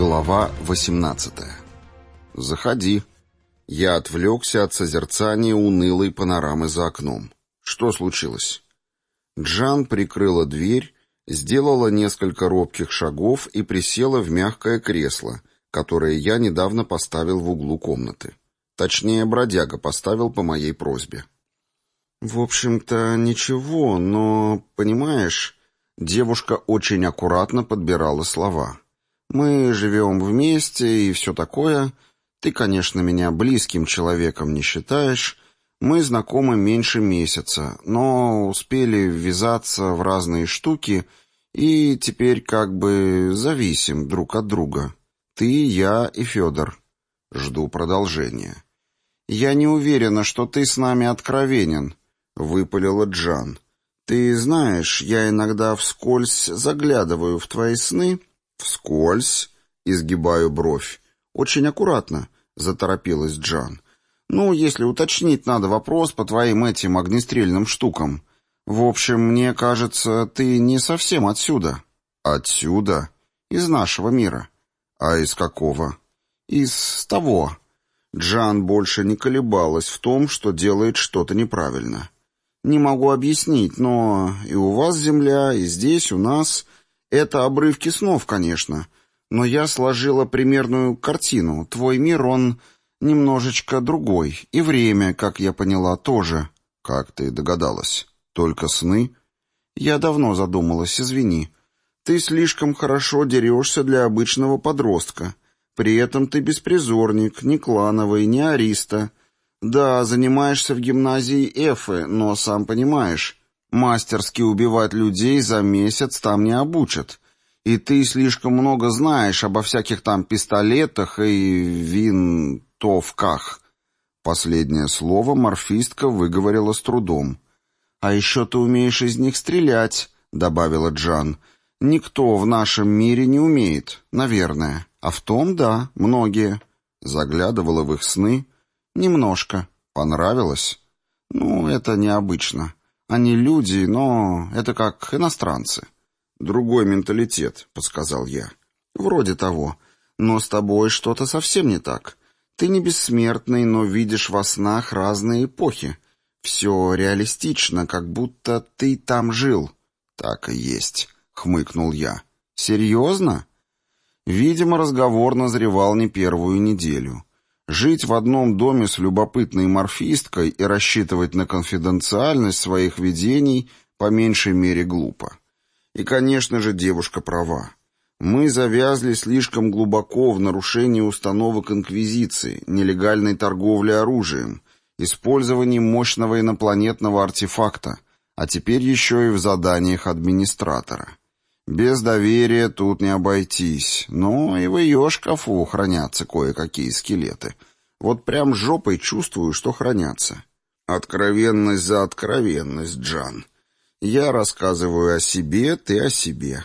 Глава 18 «Заходи». Я отвлекся от созерцания унылой панорамы за окном. Что случилось? Джан прикрыла дверь, сделала несколько робких шагов и присела в мягкое кресло, которое я недавно поставил в углу комнаты. Точнее, бродяга поставил по моей просьбе. «В общем-то, ничего, но, понимаешь...» Девушка очень аккуратно подбирала слова. «Мы живем вместе и все такое. Ты, конечно, меня близким человеком не считаешь. Мы знакомы меньше месяца, но успели ввязаться в разные штуки и теперь как бы зависим друг от друга. Ты, я и Федор. Жду продолжения». «Я не уверена, что ты с нами откровенен», — выпалила Джан. «Ты знаешь, я иногда вскользь заглядываю в твои сны». «Вскользь?» — изгибаю бровь. «Очень аккуратно», — заторопилась Джан. «Ну, если уточнить надо вопрос по твоим этим огнестрельным штукам. В общем, мне кажется, ты не совсем отсюда». «Отсюда?» «Из нашего мира». «А из какого?» «Из того». Джан больше не колебалась в том, что делает что-то неправильно. Не могу объяснить, но и у вас земля, и здесь у нас... Это обрывки снов, конечно. Но я сложила примерную картину. Твой мир, он немножечко другой. И время, как я поняла, тоже. Как ты догадалась? Только сны? Я давно задумалась, извини. Ты слишком хорошо дерешься для обычного подростка. При этом ты беспризорник, не клановый, не ариста. «Да, занимаешься в гимназии Эфы, но, сам понимаешь, мастерски убивать людей за месяц там не обучат. И ты слишком много знаешь обо всяких там пистолетах и винтовках». Последнее слово морфистка выговорила с трудом. «А еще ты умеешь из них стрелять», — добавила Джан. «Никто в нашем мире не умеет, наверное. А в том, да, многие». Заглядывала в их сны — «Немножко. Понравилось?» «Ну, это необычно. Они люди, но это как иностранцы». «Другой менталитет», — подсказал я. «Вроде того. Но с тобой что-то совсем не так. Ты не бессмертный, но видишь во снах разные эпохи. Все реалистично, как будто ты там жил». «Так и есть», — хмыкнул я. «Серьезно?» Видимо, разговор назревал не первую неделю. Жить в одном доме с любопытной морфисткой и рассчитывать на конфиденциальность своих видений по меньшей мере глупо. И, конечно же, девушка права. Мы завязли слишком глубоко в нарушении установок Инквизиции, нелегальной торговли оружием, использовании мощного инопланетного артефакта, а теперь еще и в заданиях администратора. Без доверия тут не обойтись, но и в ее шкафу хранятся кое-какие скелеты. Вот прям жопой чувствую, что хранятся. Откровенность за откровенность, Джан. Я рассказываю о себе, ты о себе.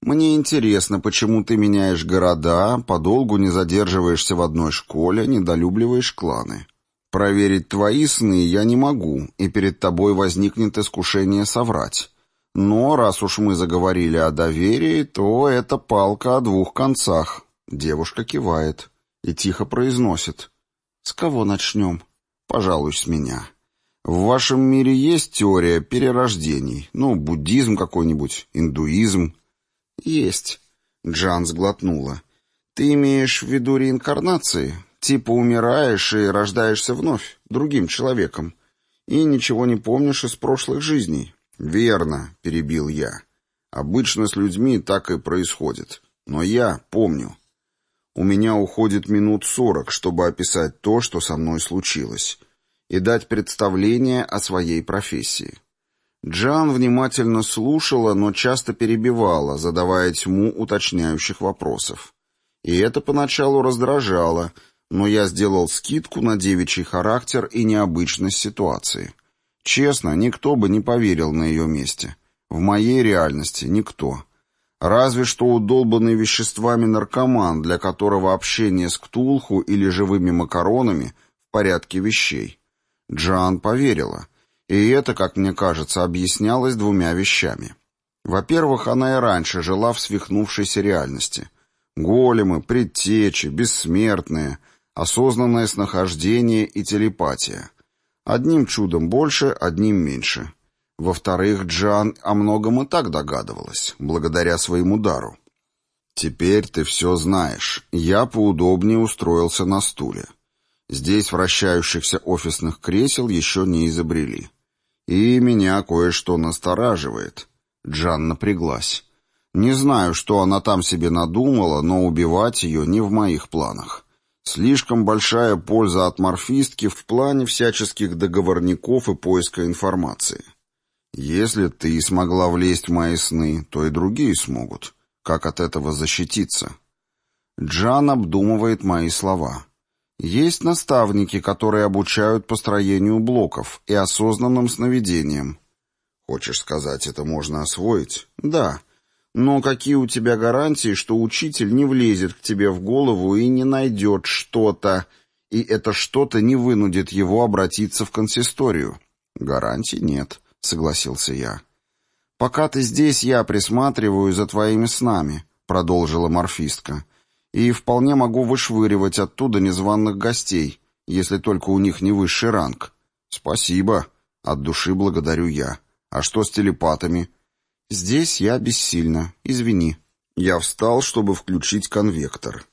Мне интересно, почему ты меняешь города, подолгу не задерживаешься в одной школе, недолюбливаешь кланы. Проверить твои сны я не могу, и перед тобой возникнет искушение соврать. Но раз уж мы заговорили о доверии, то это палка о двух концах. Девушка кивает и тихо произносит. «С кого начнем?» «Пожалуй, с меня. В вашем мире есть теория перерождений? Ну, буддизм какой-нибудь, индуизм?» «Есть», — Джан сглотнула. «Ты имеешь в виду реинкарнации? Типа умираешь и рождаешься вновь, другим человеком, и ничего не помнишь из прошлых жизней, «Верно», — перебил я. «Обычно с людьми так и происходит. Но я помню. У меня уходит минут сорок, чтобы описать то, что со мной случилось, и дать представление о своей профессии». Джан внимательно слушала, но часто перебивала, задавая тьму уточняющих вопросов. И это поначалу раздражало, но я сделал скидку на девичий характер и необычность ситуации. Честно, никто бы не поверил на ее месте. В моей реальности никто. Разве что удолбанный веществами наркоман, для которого общение с Ктулху или живыми макаронами в порядке вещей. Джан поверила. И это, как мне кажется, объяснялось двумя вещами. Во-первых, она и раньше жила в свихнувшейся реальности. Големы, предтечи, бессмертные, осознанное снахождение и телепатия. Одним чудом больше, одним меньше. Во-вторых, Джан о многом и так догадывалась, благодаря своему дару. «Теперь ты все знаешь. Я поудобнее устроился на стуле. Здесь вращающихся офисных кресел еще не изобрели. И меня кое-что настораживает». Джан напряглась. «Не знаю, что она там себе надумала, но убивать ее не в моих планах. Слишком большая польза от морфистки в плане всяческих договорников и поиска информации. Если ты смогла влезть в мои сны, то и другие смогут». Как от этого защититься? Джан обдумывает мои слова. Есть наставники, которые обучают построению блоков и осознанным сновидениям. Хочешь сказать, это можно освоить? Да. Но какие у тебя гарантии, что учитель не влезет к тебе в голову и не найдет что-то, и это что-то не вынудит его обратиться в консисторию? Гарантий нет, согласился я. «Пока ты здесь, я присматриваю за твоими снами», — продолжила морфистка. «И вполне могу вышвыривать оттуда незваных гостей, если только у них не высший ранг». «Спасибо. От души благодарю я. А что с телепатами?» «Здесь я бессильна. Извини». Я встал, чтобы включить конвектор.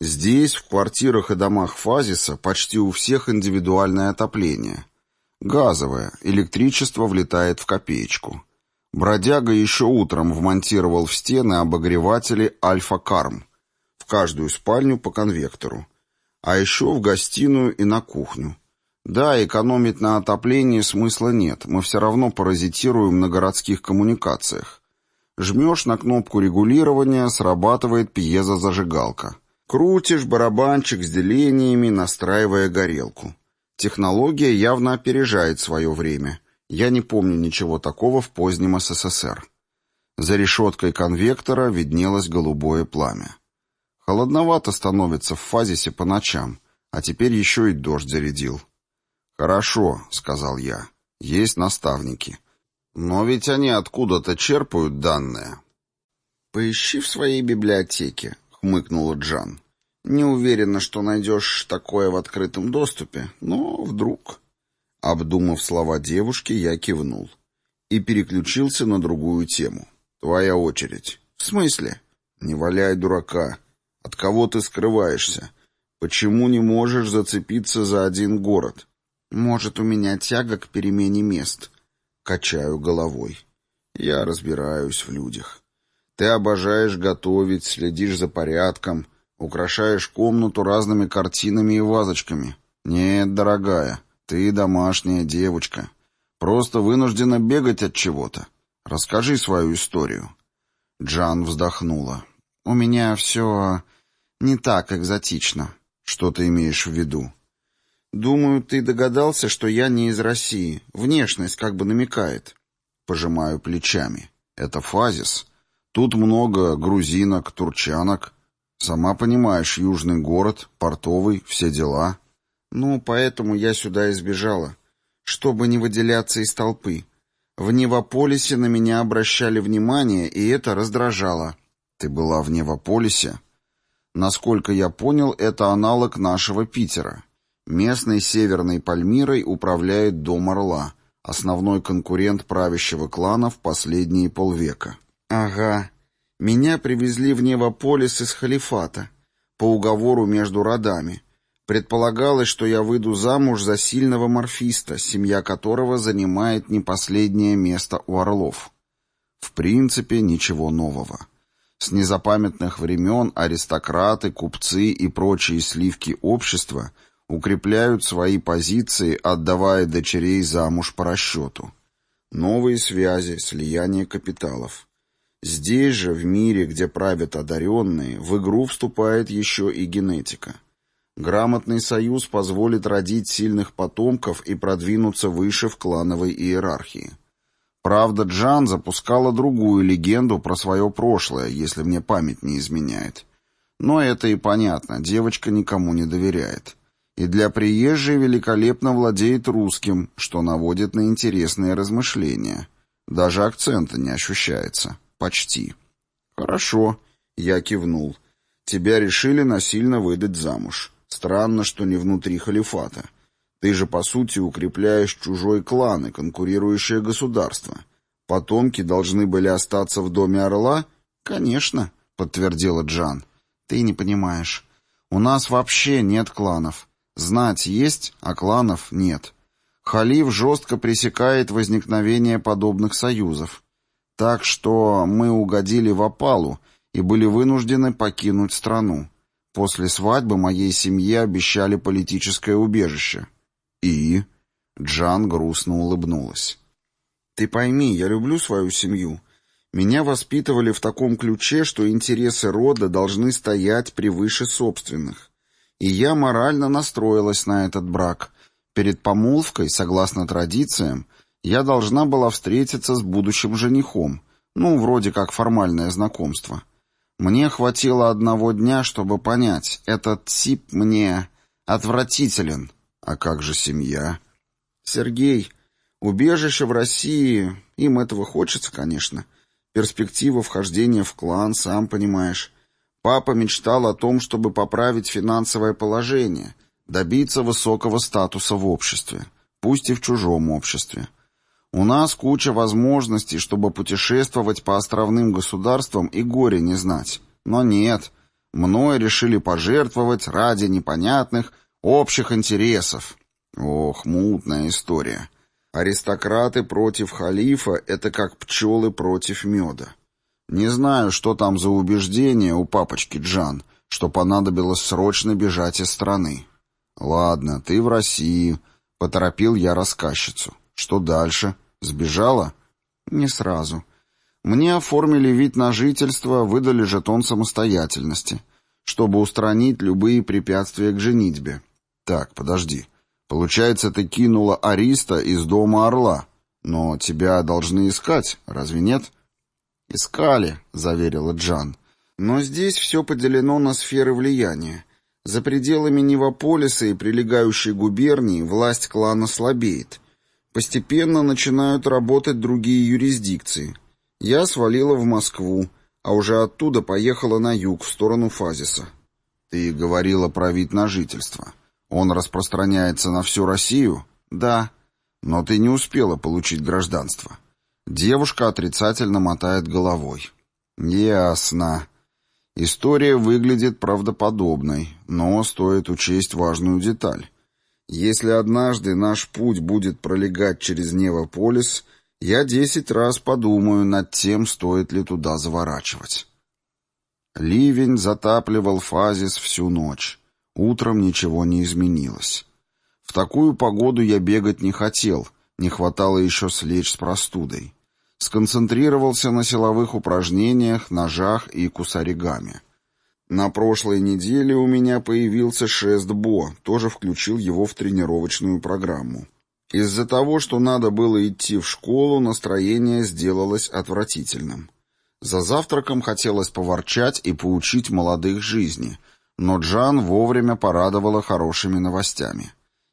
Здесь, в квартирах и домах Фазиса, почти у всех индивидуальное отопление. Газовое, электричество влетает в копеечку. Бродяга еще утром вмонтировал в стены обогреватели «Альфа-Карм» в каждую спальню по конвектору, а еще в гостиную и на кухню. Да, экономить на отоплении смысла нет, мы все равно паразитируем на городских коммуникациях. Жмешь на кнопку регулирования, срабатывает пьезозажигалка. Крутишь барабанчик с делениями, настраивая горелку. Технология явно опережает свое время. Я не помню ничего такого в позднем СССР. За решеткой конвектора виднелось голубое пламя. Холодновато становится в фазисе по ночам, а теперь еще и дождь зарядил. «Хорошо», — сказал я, — «есть наставники. Но ведь они откуда-то черпают данные». «Поищи в своей библиотеке», — хмыкнула Джан. «Не уверена, что найдешь такое в открытом доступе, но вдруг...» Обдумав слова девушки, я кивнул и переключился на другую тему. «Твоя очередь». «В смысле?» «Не валяй дурака. От кого ты скрываешься? Почему не можешь зацепиться за один город?» «Может, у меня тяга к перемене мест?» Качаю головой. «Я разбираюсь в людях. Ты обожаешь готовить, следишь за порядком, украшаешь комнату разными картинами и вазочками. Нет, дорогая». Ты домашняя девочка. Просто вынуждена бегать от чего-то. Расскажи свою историю». Джан вздохнула. «У меня все не так экзотично. Что ты имеешь в виду?» «Думаю, ты догадался, что я не из России. Внешность как бы намекает». Пожимаю плечами. «Это фазис. Тут много грузинок, турчанок. Сама понимаешь, южный город, портовый, все дела». Ну, поэтому я сюда избежала, чтобы не выделяться из толпы. В Невополисе на меня обращали внимание, и это раздражало. Ты была в Невополисе? Насколько я понял, это аналог нашего Питера. Местной северной Пальмирой управляет Дом Орла, основной конкурент правящего клана в последние полвека. Ага. Меня привезли в Невополис из халифата по уговору между родами. Предполагалось, что я выйду замуж за сильного морфиста, семья которого занимает не последнее место у орлов. В принципе, ничего нового. С незапамятных времен аристократы, купцы и прочие сливки общества укрепляют свои позиции, отдавая дочерей замуж по расчету. Новые связи, слияние капиталов. Здесь же, в мире, где правят одаренные, в игру вступает еще и генетика – Грамотный союз позволит родить сильных потомков и продвинуться выше в клановой иерархии. Правда, Джан запускала другую легенду про свое прошлое, если мне память не изменяет. Но это и понятно, девочка никому не доверяет. И для приезжей великолепно владеет русским, что наводит на интересные размышления. Даже акцента не ощущается. Почти. «Хорошо», — я кивнул. Тебя решили насильно выдать замуж. Странно, что не внутри халифата. Ты же, по сути, укрепляешь чужой клан и конкурирующее государство. Потомки должны были остаться в доме орла? Конечно, подтвердила Джан. Ты не понимаешь. У нас вообще нет кланов. Знать есть, а кланов нет. Халиф жестко пресекает возникновение подобных союзов. Так что мы угодили в опалу и были вынуждены покинуть страну. После свадьбы моей семье обещали политическое убежище. «И?» Джан грустно улыбнулась. «Ты пойми, я люблю свою семью. Меня воспитывали в таком ключе, что интересы рода должны стоять превыше собственных. И я морально настроилась на этот брак. Перед помолвкой, согласно традициям, я должна была встретиться с будущим женихом, ну, вроде как формальное знакомство. Мне хватило одного дня, чтобы понять, этот тип мне отвратителен, а как же семья? Сергей, убежище в России, им этого хочется, конечно. Перспектива вхождения в клан, сам понимаешь. Папа мечтал о том, чтобы поправить финансовое положение, добиться высокого статуса в обществе, пусть и в чужом обществе. У нас куча возможностей, чтобы путешествовать по островным государствам и горе не знать. Но нет, мной решили пожертвовать ради непонятных, Общих интересов. Ох, мутная история. Аристократы против халифа — это как пчелы против меда. Не знаю, что там за убеждение у папочки Джан, что понадобилось срочно бежать из страны. Ладно, ты в России, — поторопил я рассказчицу. Что дальше? Сбежала? Не сразу. Мне оформили вид на жительство, выдали жетон самостоятельности, чтобы устранить любые препятствия к женитьбе. Так, подожди. Получается, ты кинула Ариста из дома Орла. Но тебя должны искать, разве нет? Искали, заверила Джан. Но здесь все поделено на сферы влияния. За пределами Невополиса и прилегающей губернии власть клана слабеет. Постепенно начинают работать другие юрисдикции. Я свалила в Москву, а уже оттуда поехала на юг, в сторону Фазиса. Ты говорила про вид на жительство. Он распространяется на всю Россию? Да. Но ты не успела получить гражданство. Девушка отрицательно мотает головой. Ясно. История выглядит правдоподобной, но стоит учесть важную деталь. Если однажды наш путь будет пролегать через Невополис, я десять раз подумаю над тем, стоит ли туда заворачивать. Ливень затапливал Фазис всю ночь. Утром ничего не изменилось. В такую погоду я бегать не хотел, не хватало еще слечь с простудой. Сконцентрировался на силовых упражнениях, ножах и кусаригами. На прошлой неделе у меня появился шест Бо, тоже включил его в тренировочную программу. Из-за того, что надо было идти в школу, настроение сделалось отвратительным. За завтраком хотелось поворчать и поучить молодых жизни — но Джан вовремя порадовала хорошими новостями.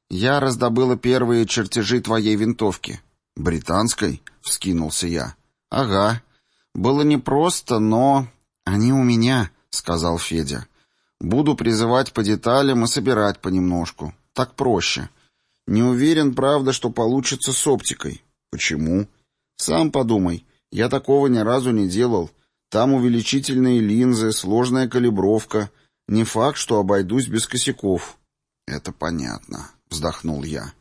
«Я раздобыла первые чертежи твоей винтовки». «Британской?» — вскинулся я. «Ага. Было непросто, но...» «Они у меня», — сказал Федя. «Буду призывать по деталям и собирать понемножку. Так проще. Не уверен, правда, что получится с оптикой». «Почему?» «Сам подумай. Я такого ни разу не делал. Там увеличительные линзы, сложная калибровка, не факт, что обойдусь без косяков. Это понятно, вздохнул я.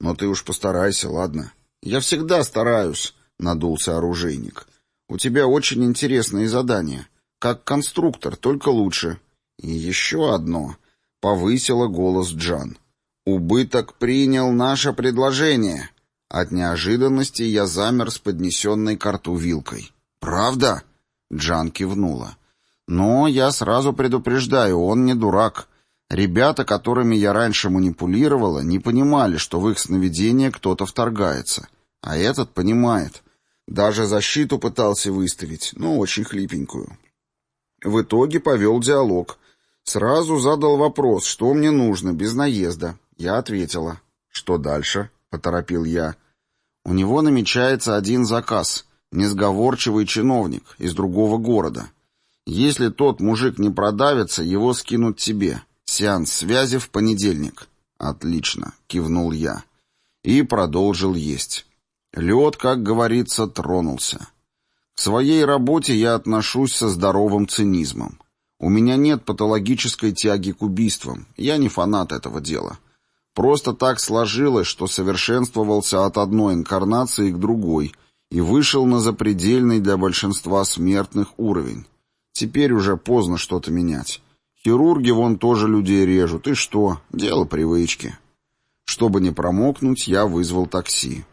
Но ты уж постарайся, ладно? Я всегда стараюсь, надулся оружейник. У тебя очень интересные задания. Как конструктор, только лучше. И еще одно. Повысила голос Джан. Убыток принял наше предложение. От неожиданности я замер с поднесенной к рту вилкой. «Правда?» Джан кивнула. Но я сразу предупреждаю, он не дурак. Ребята, которыми я раньше манипулировала, не понимали, что в их сновидение кто-то вторгается. А этот понимает. Даже защиту пытался выставить, но очень хлипенькую. В итоге повел диалог. Сразу задал вопрос, что мне нужно, без наезда. Я ответила. «Что дальше?» — поторопил я. «У него намечается один заказ. Несговорчивый чиновник из другого города. Если тот мужик не продавится, его скинут тебе. Сеанс связи в понедельник». «Отлично», — кивнул я. И продолжил есть. Лед, как говорится, тронулся. К своей работе я отношусь со здоровым цинизмом. У меня нет патологической тяги к убийствам. Я не фанат этого дела. Просто так сложилось, что совершенствовался от одной инкарнации к другой и вышел на запредельный для большинства смертных уровень. Теперь уже поздно что-то менять. Хирурги вон тоже людей режут. И что? Дело привычки. Чтобы не промокнуть, я вызвал такси.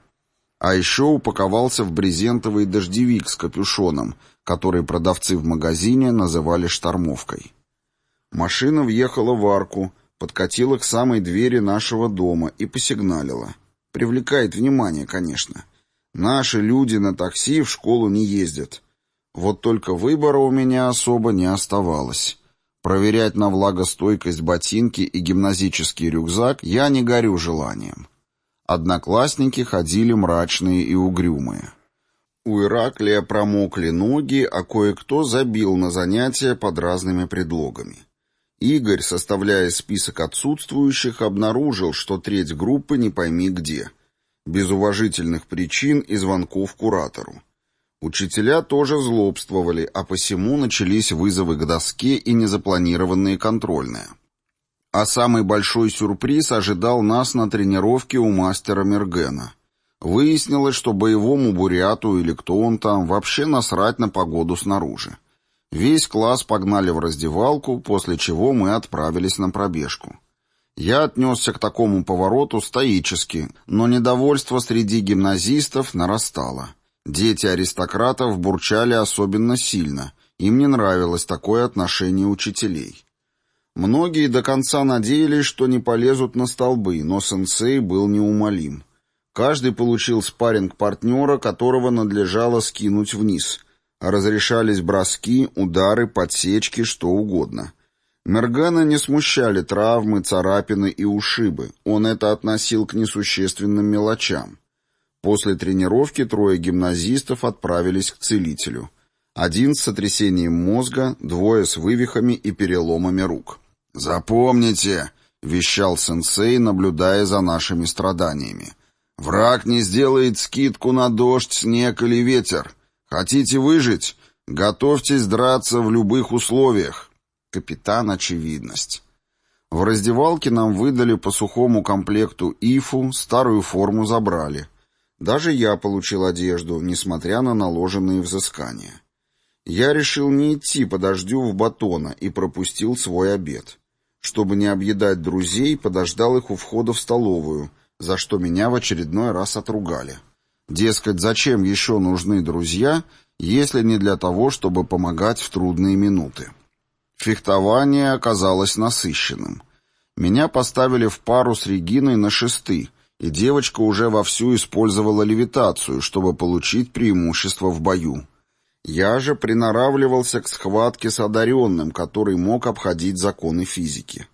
А еще упаковался в брезентовый дождевик с капюшоном, который продавцы в магазине называли штормовкой. Машина въехала в арку, подкатила к самой двери нашего дома и посигналила. Привлекает внимание, конечно. Наши люди на такси в школу не ездят. Вот только выбора у меня особо не оставалось. Проверять на влагостойкость ботинки и гимназический рюкзак я не горю желанием. Одноклассники ходили мрачные и угрюмые. У Ираклия промокли ноги, а кое-кто забил на занятия под разными предлогами. Игорь, составляя список отсутствующих, обнаружил, что треть группы не пойми где. Без уважительных причин и звонков куратору. Учителя тоже злобствовали, а посему начались вызовы к доске и незапланированные контрольные. А самый большой сюрприз ожидал нас на тренировке у мастера Мергена. Выяснилось, что боевому буряту или кто он там вообще насрать на погоду снаружи. Весь класс погнали в раздевалку, после чего мы отправились на пробежку. Я отнесся к такому повороту стоически, но недовольство среди гимназистов нарастало. Дети аристократов бурчали особенно сильно, им не нравилось такое отношение учителей. Многие до конца надеялись, что не полезут на столбы, но сенсей был неумолим. Каждый получил спарринг партнера, которого надлежало скинуть вниз. Разрешались броски, удары, подсечки, что угодно. Мергана не смущали травмы, царапины и ушибы. Он это относил к несущественным мелочам. После тренировки трое гимназистов отправились к целителю. Один с сотрясением мозга, двое с вывихами и переломами рук. «Запомните», — вещал сенсей, наблюдая за нашими страданиями. «Враг не сделает скидку на дождь, снег или ветер. Хотите выжить? Готовьтесь драться в любых условиях». Капитан Очевидность. В раздевалке нам выдали по сухому комплекту ифу, старую форму забрали. Даже я получил одежду, несмотря на наложенные взыскания. Я решил не идти по дождю в батона и пропустил свой обед. Чтобы не объедать друзей, подождал их у входа в столовую, за что меня в очередной раз отругали. Дескать, зачем еще нужны друзья, если не для того, чтобы помогать в трудные минуты. Фехтование оказалось насыщенным. Меня поставили в пару с Региной на шесты, и девочка уже вовсю использовала левитацию, чтобы получить преимущество в бою. Я же приноравливался к схватке с одаренным, который мог обходить законы физики.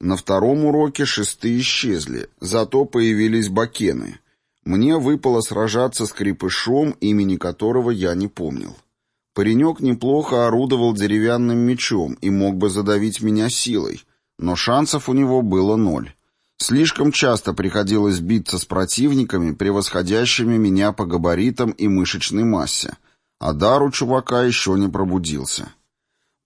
На втором уроке шесты исчезли, зато появились бакены. Мне выпало сражаться с крепышом, имени которого я не помнил. Паренек неплохо орудовал деревянным мечом и мог бы задавить меня силой, но шансов у него было ноль. Слишком часто приходилось биться с противниками, превосходящими меня по габаритам и мышечной массе, а дар у чувака еще не пробудился.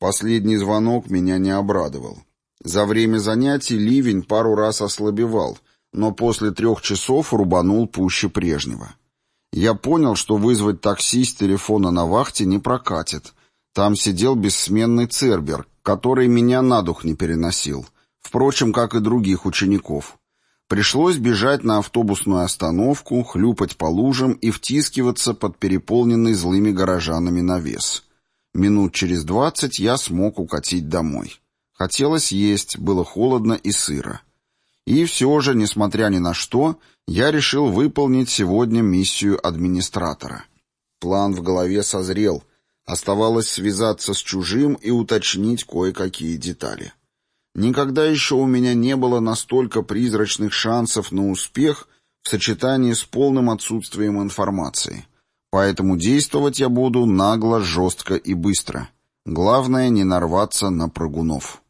Последний звонок меня не обрадовал. За время занятий ливень пару раз ослабевал, но после трех часов рубанул пуще прежнего. Я понял, что вызвать такси с телефона на вахте не прокатит. Там сидел бессменный Цербер, который меня на дух не переносил, впрочем, как и других учеников. Пришлось бежать на автобусную остановку, хлюпать по лужам и втискиваться под переполненный злыми горожанами навес. Минут через двадцать я смог укатить домой. Хотелось есть, было холодно и сыро. И все же, несмотря ни на что, я решил выполнить сегодня миссию администратора. План в голове созрел. Оставалось связаться с чужим и уточнить кое-какие детали. Никогда еще у меня не было настолько призрачных шансов на успех в сочетании с полным отсутствием информации. Поэтому действовать я буду нагло, жестко и быстро. Главное не нарваться на прыгунов.